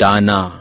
दाना